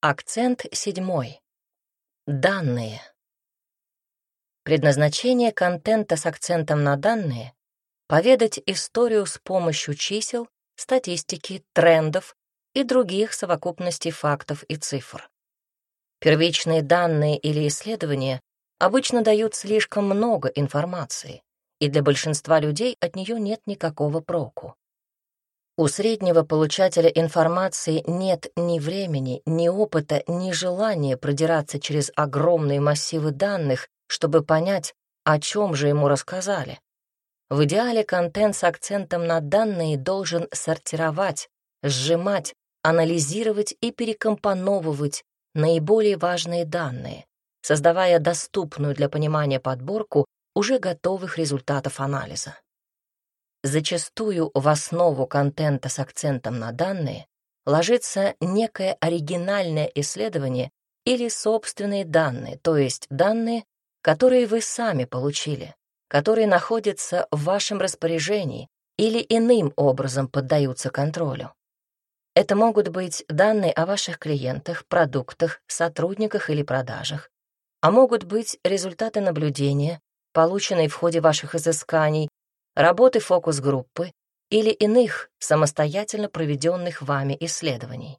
Акцент седьмой. Данные. Предназначение контента с акцентом на данные — поведать историю с помощью чисел, статистики, трендов и других совокупностей фактов и цифр. Первичные данные или исследования обычно дают слишком много информации, и для большинства людей от нее нет никакого проку. У среднего получателя информации нет ни времени, ни опыта, ни желания продираться через огромные массивы данных, чтобы понять, о чем же ему рассказали. В идеале контент с акцентом на данные должен сортировать, сжимать, анализировать и перекомпоновывать наиболее важные данные, создавая доступную для понимания подборку уже готовых результатов анализа. Зачастую в основу контента с акцентом на данные ложится некое оригинальное исследование или собственные данные, то есть данные, которые вы сами получили, которые находятся в вашем распоряжении или иным образом поддаются контролю. Это могут быть данные о ваших клиентах, продуктах, сотрудниках или продажах, а могут быть результаты наблюдения, полученные в ходе ваших изысканий работы фокус-группы или иных самостоятельно проведенных вами исследований.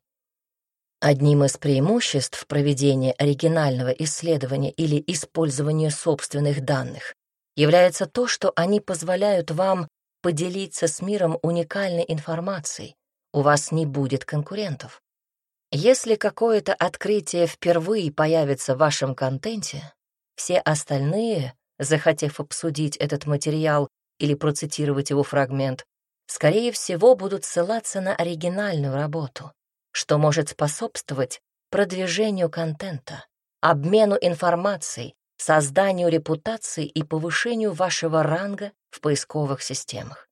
Одним из преимуществ проведения оригинального исследования или использования собственных данных является то, что они позволяют вам поделиться с миром уникальной информацией. У вас не будет конкурентов. Если какое-то открытие впервые появится в вашем контенте, все остальные, захотев обсудить этот материал или процитировать его фрагмент, скорее всего, будут ссылаться на оригинальную работу, что может способствовать продвижению контента, обмену информацией, созданию репутации и повышению вашего ранга в поисковых системах.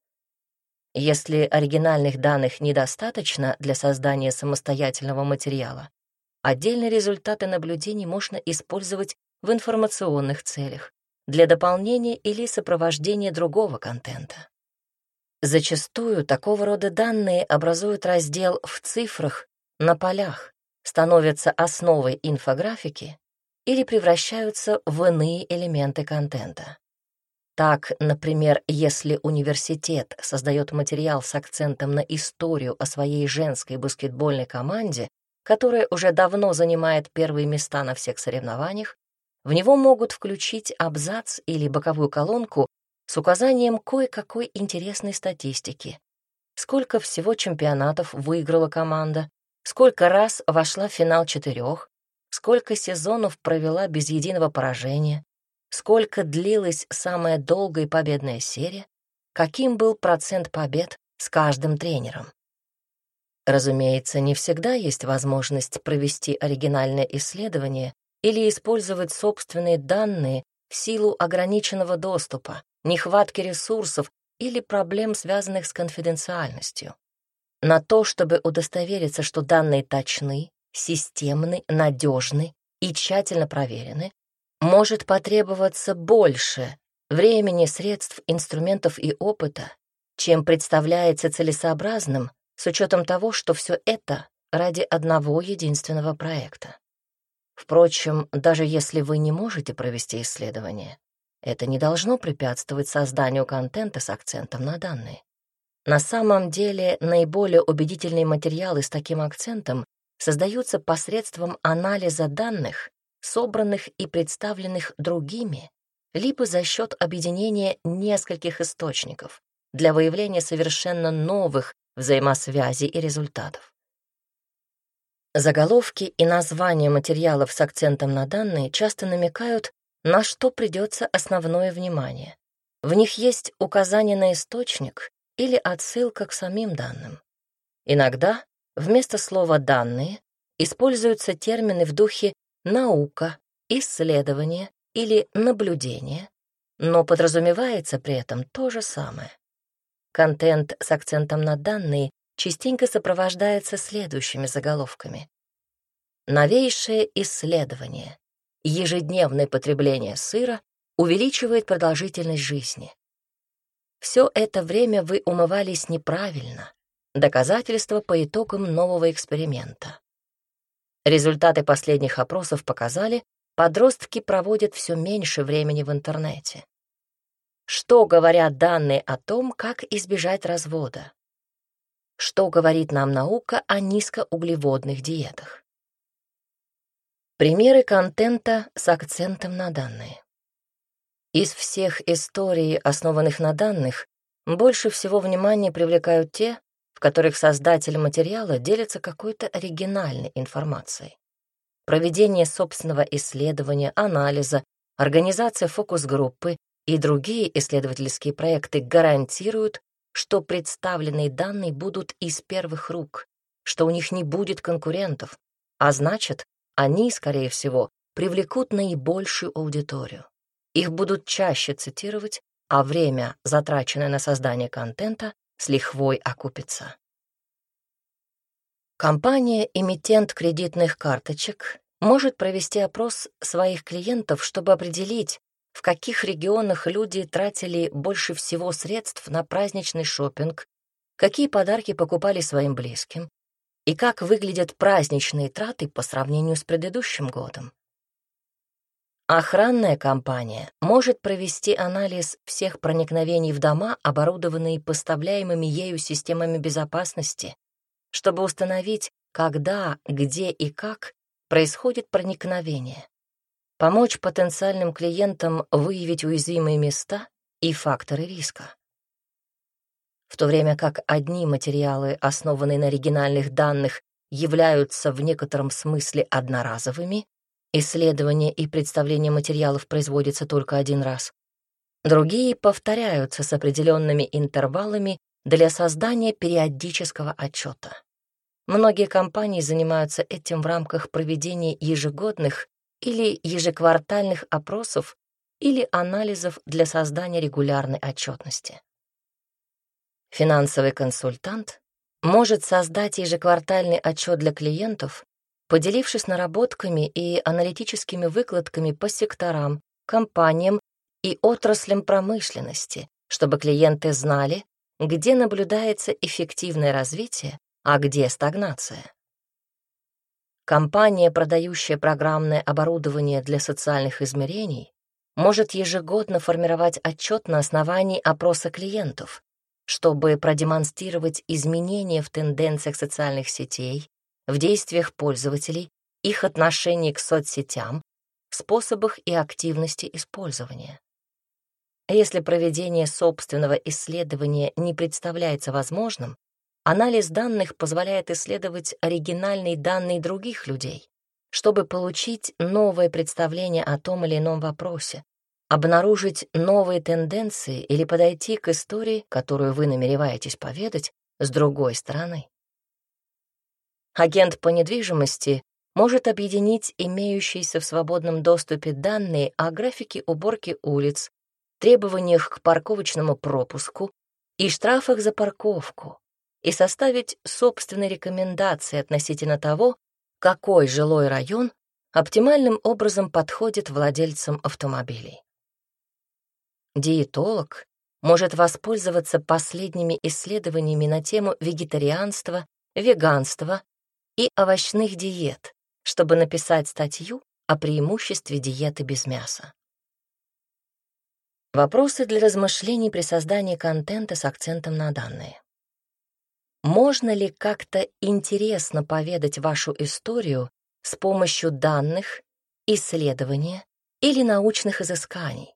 Если оригинальных данных недостаточно для создания самостоятельного материала, отдельные результаты наблюдений можно использовать в информационных целях, для дополнения или сопровождения другого контента. Зачастую такого рода данные образуют раздел в цифрах на полях, становятся основой инфографики или превращаются в иные элементы контента. Так, например, если университет создает материал с акцентом на историю о своей женской баскетбольной команде, которая уже давно занимает первые места на всех соревнованиях, в него могут включить абзац или боковую колонку с указанием кое-какой интересной статистики. Сколько всего чемпионатов выиграла команда, сколько раз вошла в финал четырех, сколько сезонов провела без единого поражения, сколько длилась самая долгая победная серия, каким был процент побед с каждым тренером. Разумеется, не всегда есть возможность провести оригинальное исследование или использовать собственные данные в силу ограниченного доступа, нехватки ресурсов или проблем, связанных с конфиденциальностью. На то, чтобы удостовериться, что данные точны, системны, надежны и тщательно проверены, может потребоваться больше времени, средств, инструментов и опыта, чем представляется целесообразным с учетом того, что все это ради одного единственного проекта. Впрочем, даже если вы не можете провести исследование, это не должно препятствовать созданию контента с акцентом на данные. На самом деле, наиболее убедительные материалы с таким акцентом создаются посредством анализа данных, собранных и представленных другими, либо за счет объединения нескольких источников для выявления совершенно новых взаимосвязей и результатов. Заголовки и названия материалов с акцентом на данные часто намекают, на что придется основное внимание. В них есть указание на источник или отсылка к самим данным. Иногда вместо слова «данные» используются термины в духе «наука», «исследование» или «наблюдение», но подразумевается при этом то же самое. Контент с акцентом на данные частенько сопровождается следующими заголовками. Новейшее исследование. Ежедневное потребление сыра увеличивает продолжительность жизни. Все это время вы умывались неправильно. Доказательство по итогам нового эксперимента. Результаты последних опросов показали, подростки проводят все меньше времени в интернете. Что говорят данные о том, как избежать развода? Что говорит нам наука о низкоуглеводных диетах? Примеры контента с акцентом на данные. Из всех историй, основанных на данных, больше всего внимания привлекают те, в которых создатель материала делится какой-то оригинальной информацией. Проведение собственного исследования, анализа, организация фокус-группы и другие исследовательские проекты гарантируют, что представленные данные будут из первых рук, что у них не будет конкурентов, а значит, они, скорее всего, привлекут наибольшую аудиторию. Их будут чаще цитировать, а время, затраченное на создание контента, с лихвой окупится. Компания-эмитент кредитных карточек может провести опрос своих клиентов, чтобы определить, в каких регионах люди тратили больше всего средств на праздничный шопинг, какие подарки покупали своим близким и как выглядят праздничные траты по сравнению с предыдущим годом. Охранная компания может провести анализ всех проникновений в дома, оборудованные поставляемыми ею системами безопасности, чтобы установить, когда, где и как происходит проникновение, помочь потенциальным клиентам выявить уязвимые места и факторы риска. В то время как одни материалы, основанные на оригинальных данных, являются в некотором смысле одноразовыми, Исследование и представление материалов производится только один раз. Другие повторяются с определенными интервалами для создания периодического отчета. Многие компании занимаются этим в рамках проведения ежегодных или ежеквартальных опросов или анализов для создания регулярной отчетности. Финансовый консультант может создать ежеквартальный отчет для клиентов поделившись наработками и аналитическими выкладками по секторам, компаниям и отраслям промышленности, чтобы клиенты знали, где наблюдается эффективное развитие, а где стагнация. Компания, продающая программное оборудование для социальных измерений, может ежегодно формировать отчет на основании опроса клиентов, чтобы продемонстрировать изменения в тенденциях социальных сетей, в действиях пользователей, их отношении к соцсетям, способах и активности использования. Если проведение собственного исследования не представляется возможным, анализ данных позволяет исследовать оригинальные данные других людей, чтобы получить новое представление о том или ином вопросе, обнаружить новые тенденции или подойти к истории, которую вы намереваетесь поведать, с другой стороны. Агент по недвижимости может объединить имеющиеся в свободном доступе данные о графике уборки улиц, требованиях к парковочному пропуску и штрафах за парковку и составить собственные рекомендации относительно того, какой жилой район оптимальным образом подходит владельцам автомобилей. Диетолог может воспользоваться последними исследованиями на тему вегетарианства, веганства и овощных диет, чтобы написать статью о преимуществе диеты без мяса. Вопросы для размышлений при создании контента с акцентом на данные. Можно ли как-то интересно поведать вашу историю с помощью данных, исследования или научных изысканий?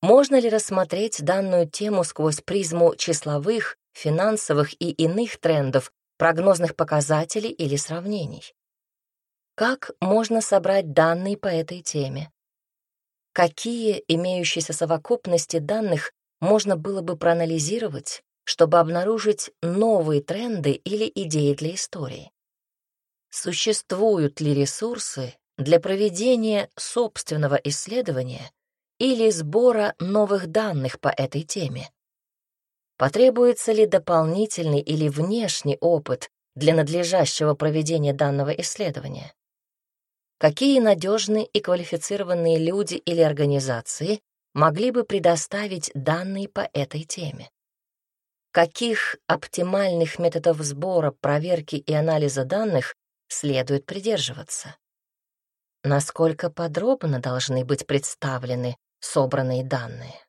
Можно ли рассмотреть данную тему сквозь призму числовых, финансовых и иных трендов прогнозных показателей или сравнений. Как можно собрать данные по этой теме? Какие имеющиеся совокупности данных можно было бы проанализировать, чтобы обнаружить новые тренды или идеи для истории? Существуют ли ресурсы для проведения собственного исследования или сбора новых данных по этой теме? Потребуется ли дополнительный или внешний опыт для надлежащего проведения данного исследования? Какие надежные и квалифицированные люди или организации могли бы предоставить данные по этой теме? Каких оптимальных методов сбора, проверки и анализа данных следует придерживаться. Насколько подробно должны быть представлены собранные данные?